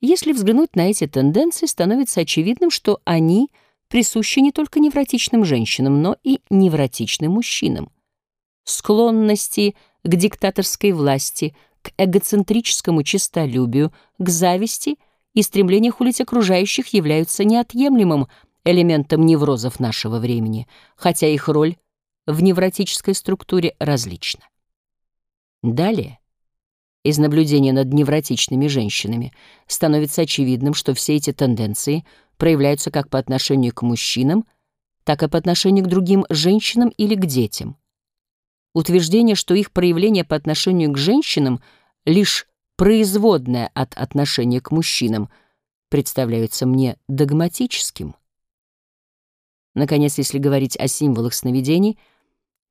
Если взглянуть на эти тенденции, становится очевидным, что они присущи не только невротичным женщинам, но и невротичным мужчинам. Склонности к диктаторской власти, к эгоцентрическому честолюбию, к зависти и стремлению хулить окружающих являются неотъемлемым элементом неврозов нашего времени, хотя их роль в невротической структуре различна. Далее, из наблюдения над невротичными женщинами становится очевидным, что все эти тенденции проявляются как по отношению к мужчинам, так и по отношению к другим женщинам или к детям. Утверждение, что их проявление по отношению к женщинам лишь производное от отношения к мужчинам, представляется мне догматическим. Наконец, если говорить о символах сновидений,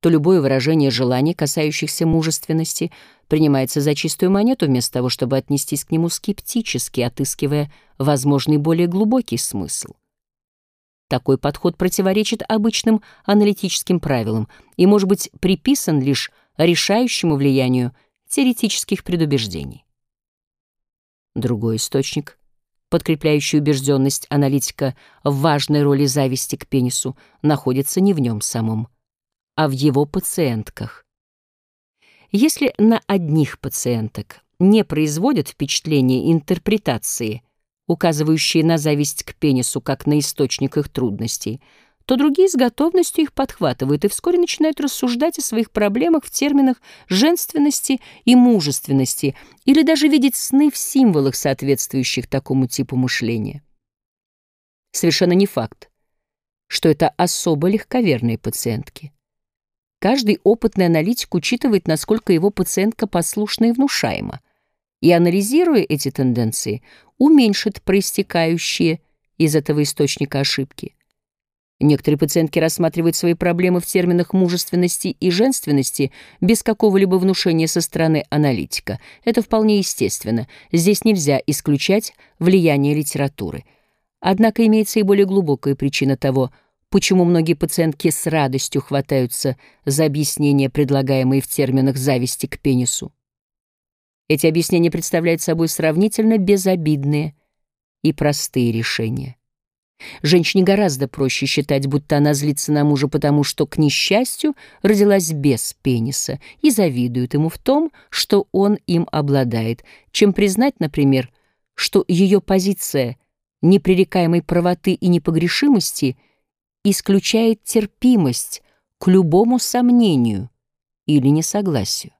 то любое выражение желаний, касающихся мужественности, принимается за чистую монету вместо того, чтобы отнестись к нему скептически, отыскивая возможный более глубокий смысл. Такой подход противоречит обычным аналитическим правилам и может быть приписан лишь решающему влиянию теоретических предубеждений. Другой источник подкрепляющий убежденность аналитика в важной роли зависти к пенису, находится не в нем самом, а в его пациентках. Если на одних пациенток не производят впечатление интерпретации, указывающие на зависть к пенису как на источник их трудностей, то другие с готовностью их подхватывают и вскоре начинают рассуждать о своих проблемах в терминах женственности и мужественности или даже видеть сны в символах, соответствующих такому типу мышления. Совершенно не факт, что это особо легковерные пациентки. Каждый опытный аналитик учитывает, насколько его пациентка послушна и внушаема, и, анализируя эти тенденции, уменьшит проистекающие из этого источника ошибки. Некоторые пациентки рассматривают свои проблемы в терминах мужественности и женственности без какого-либо внушения со стороны аналитика. Это вполне естественно. Здесь нельзя исключать влияние литературы. Однако имеется и более глубокая причина того, почему многие пациентки с радостью хватаются за объяснения, предлагаемые в терминах зависти к пенису. Эти объяснения представляют собой сравнительно безобидные и простые решения. Женщине гораздо проще считать, будто она злится на мужа, потому что, к несчастью, родилась без пениса и завидует ему в том, что он им обладает, чем признать, например, что ее позиция непререкаемой правоты и непогрешимости исключает терпимость к любому сомнению или несогласию.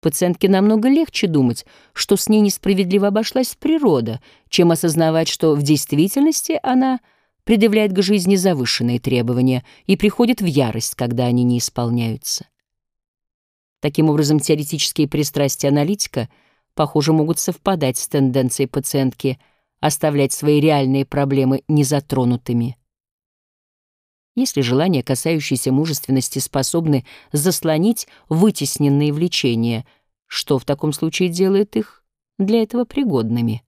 Пациентке намного легче думать, что с ней несправедливо обошлась природа, чем осознавать, что в действительности она предъявляет к жизни завышенные требования и приходит в ярость, когда они не исполняются. Таким образом, теоретические пристрастия аналитика, похоже, могут совпадать с тенденцией пациентки оставлять свои реальные проблемы незатронутыми. Если желания, касающиеся мужественности, способны заслонить вытесненные влечения, что в таком случае делает их для этого пригодными?